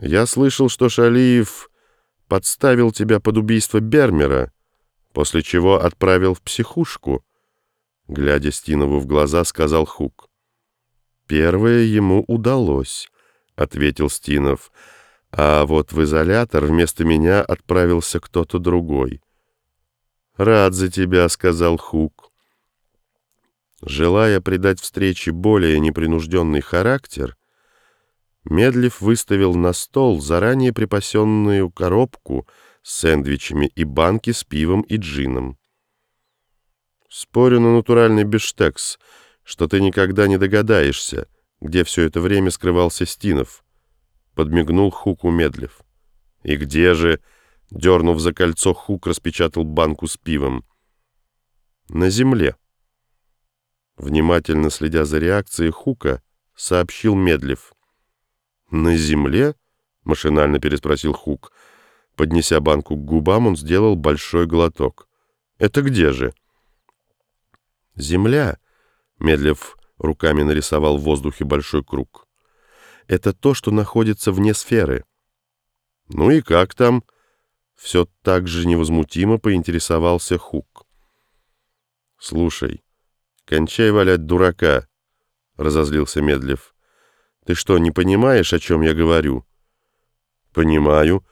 Я слышал, что Шалиев подставил тебя под убийство Бермера, после чего отправил в психушку. Глядя Стинову в глаза, сказал Хук. «Первое ему удалось», — ответил Стинов, «а вот в изолятор вместо меня отправился кто-то другой». «Рад за тебя», — сказал Хук. Желая придать встрече более непринужденный характер, Медлив выставил на стол заранее припасенную коробку с сэндвичами и банки с пивом и джином. «Спорю на натуральный биштекс», что ты никогда не догадаешься, где все это время скрывался Стинов. Подмигнул Хук умедлив. И где же, дернув за кольцо, Хук распечатал банку с пивом. На земле. Внимательно следя за реакцией Хука, сообщил Медлив. «На земле?» — машинально переспросил Хук. Поднеся банку к губам, он сделал большой глоток. «Это где же?» «Земля», Медлев руками нарисовал в воздухе большой круг. Это то, что находится вне сферы. Ну и как там? Все так же невозмутимо поинтересовался Хук. Слушай, кончай валять дурака, разозлился Медлев. Ты что, не понимаешь, о чем я говорю? Понимаю,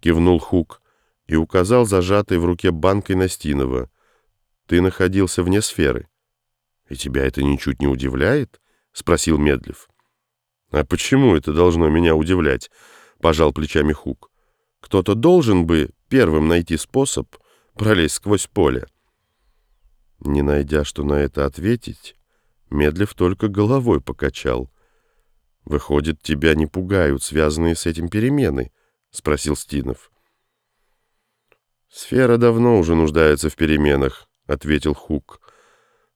кивнул Хук и указал зажатой в руке банкой Настинова. Ты находился вне сферы. «И тебя это ничуть не удивляет?» — спросил Медлев. «А почему это должно меня удивлять?» — пожал плечами Хук. «Кто-то должен бы первым найти способ пролезть сквозь поле». Не найдя, что на это ответить, Медлев только головой покачал. «Выходит, тебя не пугают связанные с этим перемены?» — спросил Стинов. «Сфера давно уже нуждается в переменах», — ответил Хук.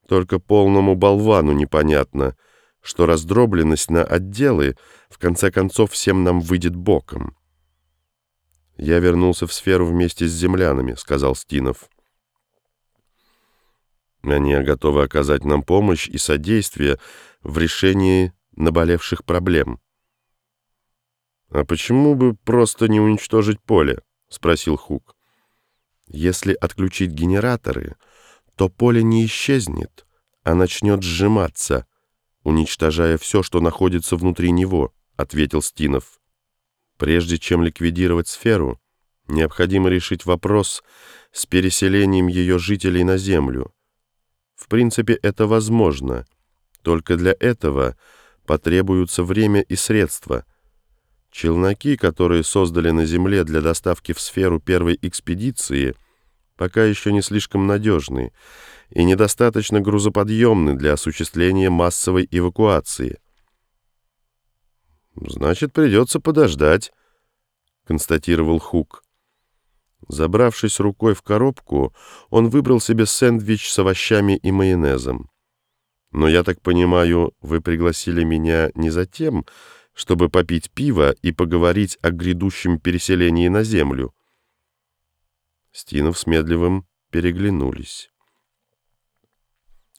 Только полному болвану непонятно, что раздробленность на отделы в конце концов всем нам выйдет боком. «Я вернулся в сферу вместе с землянами», — сказал Стинов. «Они готовы оказать нам помощь и содействие в решении наболевших проблем». «А почему бы просто не уничтожить поле?» — спросил Хук. «Если отключить генераторы...» то поле не исчезнет, а начнет сжиматься, уничтожая все, что находится внутри него, ответил Стинов. Прежде чем ликвидировать сферу, необходимо решить вопрос с переселением ее жителей на Землю. В принципе, это возможно, только для этого потребуются время и средства. Челноки, которые создали на Земле для доставки в сферу первой экспедиции – пока еще не слишком надежны и недостаточно грузоподъемны для осуществления массовой эвакуации. «Значит, придется подождать», — констатировал Хук. Забравшись рукой в коробку, он выбрал себе сэндвич с овощами и майонезом. «Но я так понимаю, вы пригласили меня не за тем, чтобы попить пиво и поговорить о грядущем переселении на Землю?» Стинов с Медлевым переглянулись.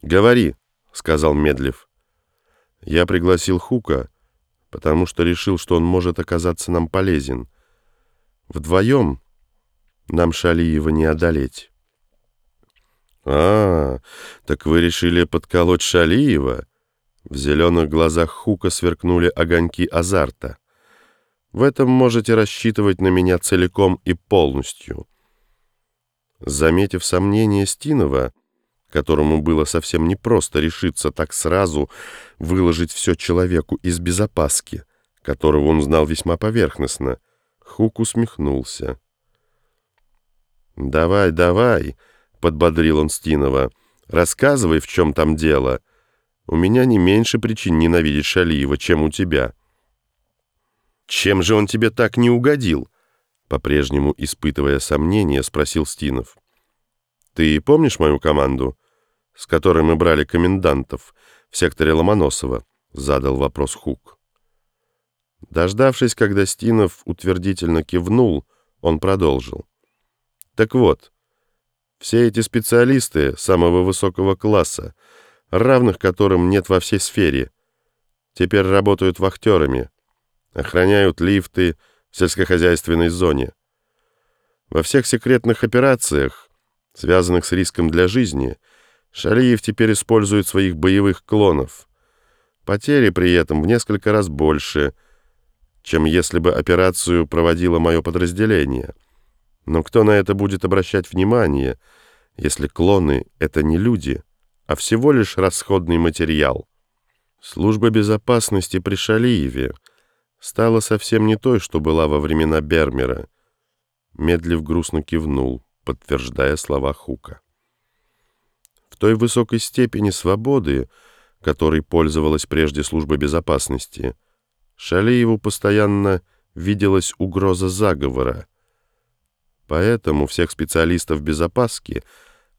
«Говори», — сказал Медлев. «Я пригласил Хука, потому что решил, что он может оказаться нам полезен. Вдвоем нам Шалиева не одолеть». «А, так вы решили подколоть Шалиева?» В зеленых глазах Хука сверкнули огоньки азарта. «В этом можете рассчитывать на меня целиком и полностью». Заметив сомнение Стинова, которому было совсем непросто решиться так сразу выложить все человеку из безопаски, которого он знал весьма поверхностно, Хук усмехнулся. «Давай, давай», — подбодрил он Стинова, — «рассказывай, в чем там дело. У меня не меньше причин ненавидеть Шалиева, чем у тебя». «Чем же он тебе так не угодил?» По-прежнему, испытывая сомнения, спросил Стинов. «Ты помнишь мою команду, с которой мы брали комендантов в секторе Ломоносова?» Задал вопрос Хук. Дождавшись, когда Стинов утвердительно кивнул, он продолжил. «Так вот, все эти специалисты самого высокого класса, равных которым нет во всей сфере, теперь работают вахтерами, охраняют лифты в сельскохозяйственной зоне. Во всех секретных операциях, связанных с риском для жизни, Шалиев теперь использует своих боевых клонов. Потери при этом в несколько раз больше, чем если бы операцию проводило мое подразделение. Но кто на это будет обращать внимание, если клоны — это не люди, а всего лишь расходный материал? Служба безопасности при Шалиеве стала совсем не той, что была во времена Бермера. Медлив грустно кивнул, подтверждая слова Хука. В той высокой степени свободы, которой пользовалась прежде служба безопасности, Шалиеву постоянно виделась угроза заговора. Поэтому всех специалистов безопаски,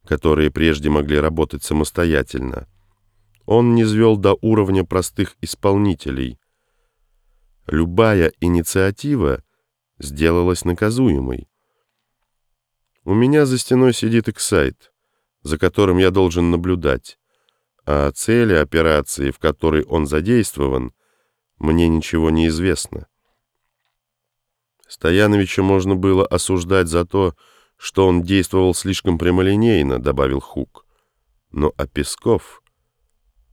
которые прежде могли работать самостоятельно, он не звел до уровня простых исполнителей. Любая инициатива сделалась наказуемой. У меня за стеной сидит Эксайт, за которым я должен наблюдать, а о цели операции, в которой он задействован, мне ничего не известно. Стояновича можно было осуждать за то, что он действовал слишком прямолинейно, добавил Хук. Но а Песков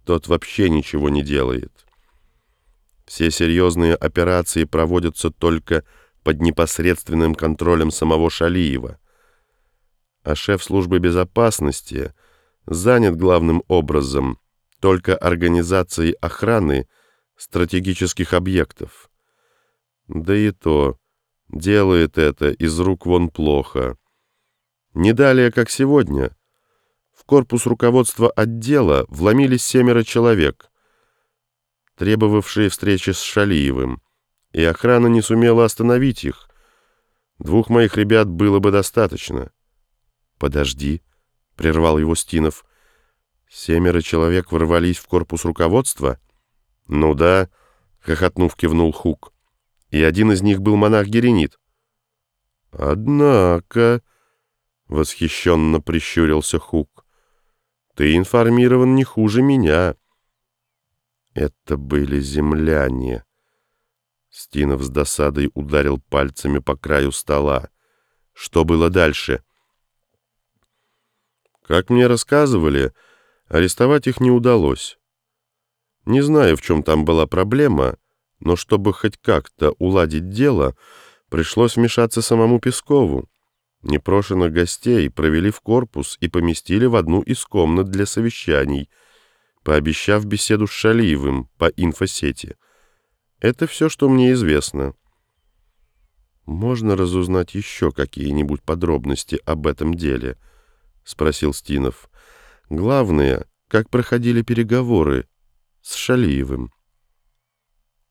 тот вообще ничего не делает. Все серьезные операции проводятся только под непосредственным контролем самого Шалиева. А шеф службы безопасности занят главным образом только организацией охраны стратегических объектов. Да и то делает это из рук вон плохо. Не далее, как сегодня, корпус руководства отдела вломились семеро человек, требовавшие встречи с Шалиевым, и охрана не сумела остановить их. Двух моих ребят было бы достаточно. «Подожди», — прервал его Стинов. «Семеро человек ворвались в корпус руководства?» «Ну да», — хохотнув кивнул Хук. «И один из них был монах-геренит». «Однако», — восхищенно прищурился Хук, ты информирован не хуже меня. Это были земляне. Стинов с досадой ударил пальцами по краю стола. Что было дальше? Как мне рассказывали, арестовать их не удалось. Не знаю, в чем там была проблема, но чтобы хоть как-то уладить дело, пришлось вмешаться самому Пескову. Непрошенных гостей провели в корпус и поместили в одну из комнат для совещаний, пообещав беседу с Шалиевым по инфосети. Это все, что мне известно. «Можно разузнать еще какие-нибудь подробности об этом деле?» — спросил Стинов. «Главное, как проходили переговоры с Шалиевым».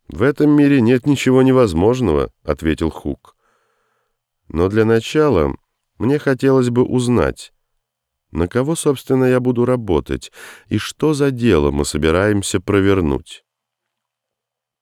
«В этом мире нет ничего невозможного», — ответил Хук. «Но для начала мне хотелось бы узнать, на кого, собственно, я буду работать и что за дело мы собираемся провернуть.